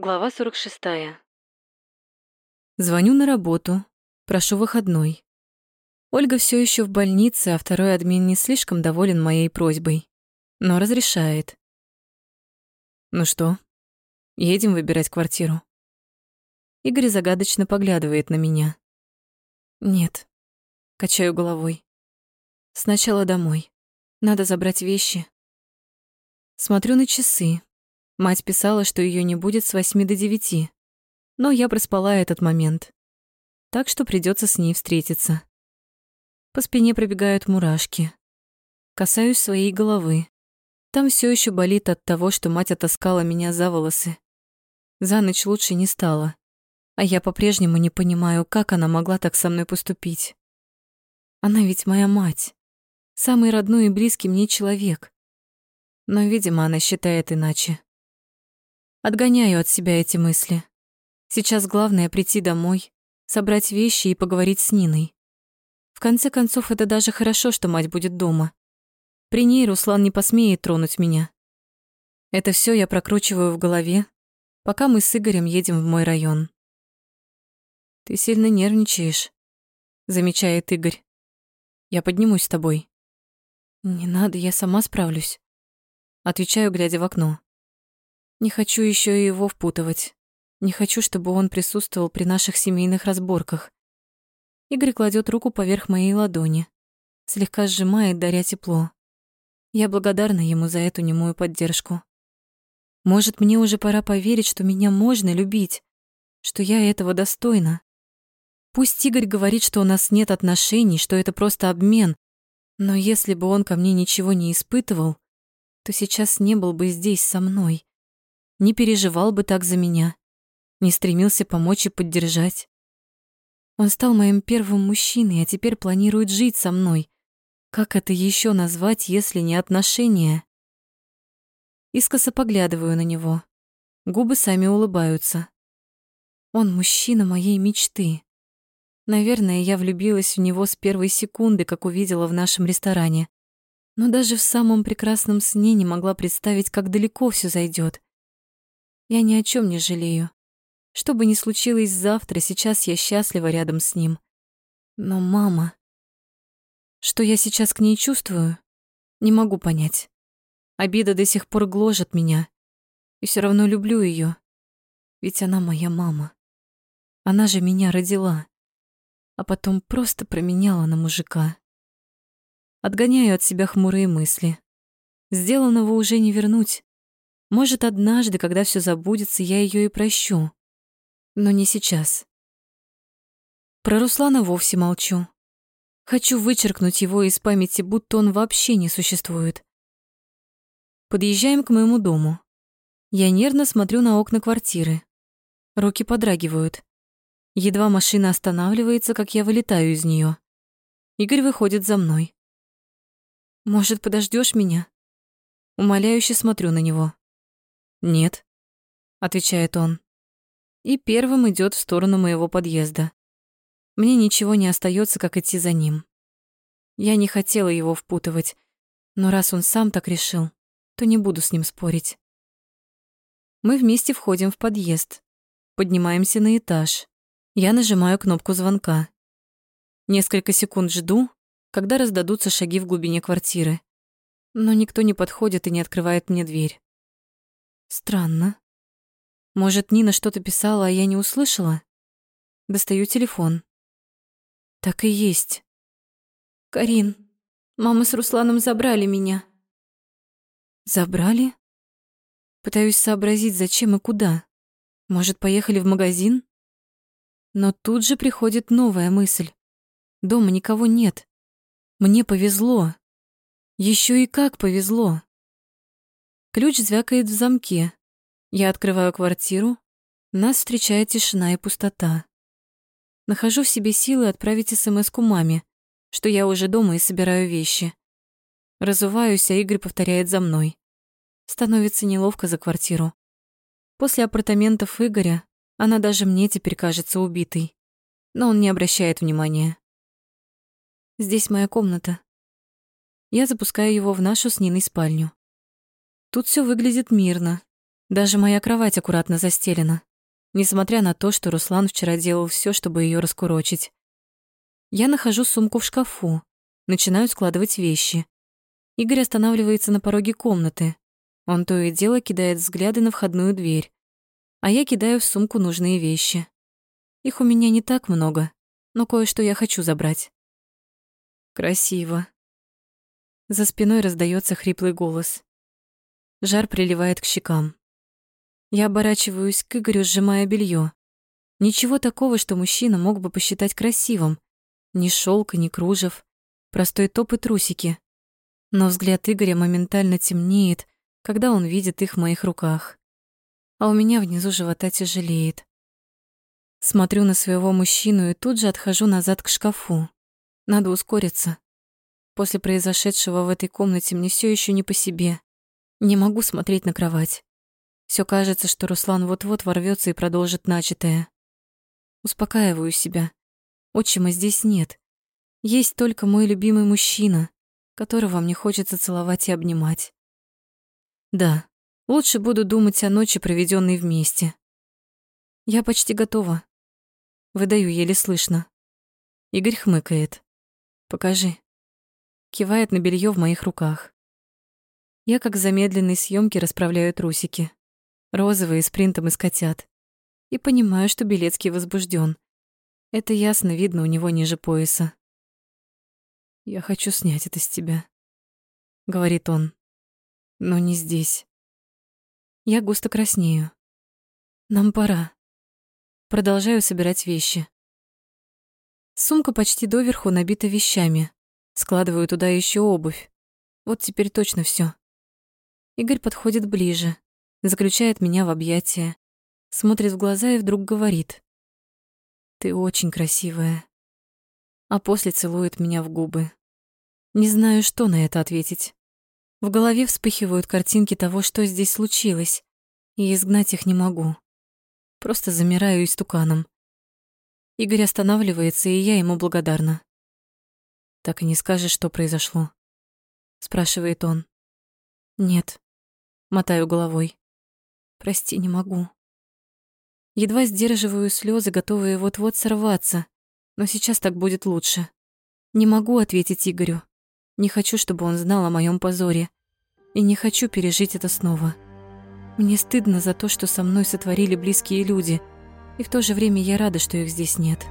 Глава 46. Звоню на работу, прошу выходной. Ольга все еще в больнице, а второй админ не слишком доволен моей просьбой, но разрешает. Ну что, едем выбирать квартиру? Игорь загадочно поглядывает на меня. Нет, качаю головой. Сначала домой. Надо забрать вещи. Смотрю на часы. Мать писала, что ее не будет с восьми до девяти, но я проспала этот момент, так что придется с ней встретиться. По спине пробегают мурашки. Касаюсь своей головы. Там все еще болит от того, что мать отаскала меня за волосы. За ночь лучше не стало, а я по-прежнему не понимаю, как она могла так со мной поступить. Она ведь моя мать, самый родной и близкий мне человек. Но, видимо, она считает иначе. Отгоняю от себя эти мысли. Сейчас главное прийти домой, собрать вещи и поговорить с Ниной. В конце концов, это даже хорошо, что мать будет дома. При ней Руслан не посмеет тронуть меня. Это все я прокручиваю в голове, пока мы с Игорем едем в мой район. «Ты сильно нервничаешь», — замечает Игорь. «Я поднимусь с тобой». «Не надо, я сама справлюсь», — отвечаю, глядя в окно. Не хочу еще и его впутывать. Не хочу, чтобы он присутствовал при наших семейных разборках. Игорь кладет руку поверх моей ладони, слегка сжимает, даря тепло. Я благодарна ему за эту немую поддержку. Может, мне уже пора поверить, что меня можно любить, что я этого достойна. Пусть Игорь говорит, что у нас нет отношений, что это просто обмен, но если бы он ко мне ничего не испытывал, то сейчас не был бы здесь со мной не переживал бы так за меня, не стремился помочь и поддержать. Он стал моим первым мужчиной, а теперь планирует жить со мной. Как это еще назвать, если не отношения? Искоса поглядываю на него. Губы сами улыбаются. Он мужчина моей мечты. Наверное, я влюбилась в него с первой секунды, как увидела в нашем ресторане. Но даже в самом прекрасном сне не могла представить, как далеко все зайдет. Я ни о чем не жалею. Что бы ни случилось завтра, сейчас я счастлива рядом с ним. Но мама... Что я сейчас к ней чувствую, не могу понять. Обида до сих пор гложет меня. И все равно люблю ее. Ведь она моя мама. Она же меня родила. А потом просто променяла на мужика. Отгоняю от себя хмурые мысли. Сделанного уже не вернуть. Может, однажды, когда все забудется, я ее и прощу. Но не сейчас. Про Руслана вовсе молчу. Хочу вычеркнуть его из памяти, будто он вообще не существует. Подъезжаем к моему дому. Я нервно смотрю на окна квартиры. Руки подрагивают. Едва машина останавливается, как я вылетаю из нее. Игорь выходит за мной. «Может, подождешь меня?» Умоляюще смотрю на него. «Нет», — отвечает он. И первым идет в сторону моего подъезда. Мне ничего не остается, как идти за ним. Я не хотела его впутывать, но раз он сам так решил, то не буду с ним спорить. Мы вместе входим в подъезд, поднимаемся на этаж. Я нажимаю кнопку звонка. Несколько секунд жду, когда раздадутся шаги в глубине квартиры. Но никто не подходит и не открывает мне дверь. Странно. Может, Нина что-то писала, а я не услышала? Достаю телефон. Так и есть. Карин, мама с Русланом забрали меня. Забрали? Пытаюсь сообразить, зачем и куда. Может, поехали в магазин? Но тут же приходит новая мысль. Дома никого нет. Мне повезло. Еще и как повезло. Ключ звякает в замке. Я открываю квартиру. Нас встречает тишина и пустота. Нахожу в себе силы отправить СМС-ку маме, что я уже дома и собираю вещи. Разуваюсь, а Игорь повторяет за мной. Становится неловко за квартиру. После апартаментов Игоря она даже мне теперь кажется убитой. Но он не обращает внимания. Здесь моя комната. Я запускаю его в нашу с Ниной спальню. Тут все выглядит мирно. Даже моя кровать аккуратно застелена, несмотря на то, что Руслан вчера делал все, чтобы ее раскурочить. Я нахожу сумку в шкафу, начинаю складывать вещи. Игорь останавливается на пороге комнаты. Он то и дело кидает взгляды на входную дверь, а я кидаю в сумку нужные вещи. Их у меня не так много, но кое-что я хочу забрать. Красиво. За спиной раздается хриплый голос. Жар приливает к щекам. Я оборачиваюсь к Игорю, сжимая белье. Ничего такого, что мужчина мог бы посчитать красивым. Ни шелка, ни кружев. Простой топ и трусики. Но взгляд Игоря моментально темнеет, когда он видит их в моих руках. А у меня внизу живота тяжелеет. Смотрю на своего мужчину и тут же отхожу назад к шкафу. Надо ускориться. После произошедшего в этой комнате мне все еще не по себе. Не могу смотреть на кровать. Все кажется, что Руслан вот-вот ворвется и продолжит начатое. Успокаиваю себя. Отчима здесь нет. Есть только мой любимый мужчина, которого мне хочется целовать и обнимать. Да, лучше буду думать о ночи, проведенной вместе. Я почти готова. Выдаю еле слышно. Игорь хмыкает. Покажи. Кивает на белье в моих руках. Я как в замедленной съемке расправляю трусики розовые с принтом из котят. И понимаю, что Белецкий возбужден. Это ясно видно у него ниже пояса. «Я хочу снять это с тебя», — говорит он. «Но не здесь». Я густо краснею. «Нам пора». Продолжаю собирать вещи. Сумка почти доверху набита вещами. Складываю туда еще обувь. Вот теперь точно все. Игорь подходит ближе, заключает меня в объятия, смотрит в глаза и вдруг говорит. «Ты очень красивая». А после целует меня в губы. Не знаю, что на это ответить. В голове вспыхивают картинки того, что здесь случилось, и изгнать их не могу. Просто замираю истуканом. Игорь останавливается, и я ему благодарна. «Так и не скажешь, что произошло?» — спрашивает он. «Нет», — мотаю головой. Прости, не могу. Едва сдерживаю слезы, готовые вот-вот сорваться, но сейчас так будет лучше. Не могу ответить Игорю. Не хочу, чтобы он знал о моем позоре. И не хочу пережить это снова. Мне стыдно за то, что со мной сотворили близкие люди, и в то же время я рада, что их здесь нет.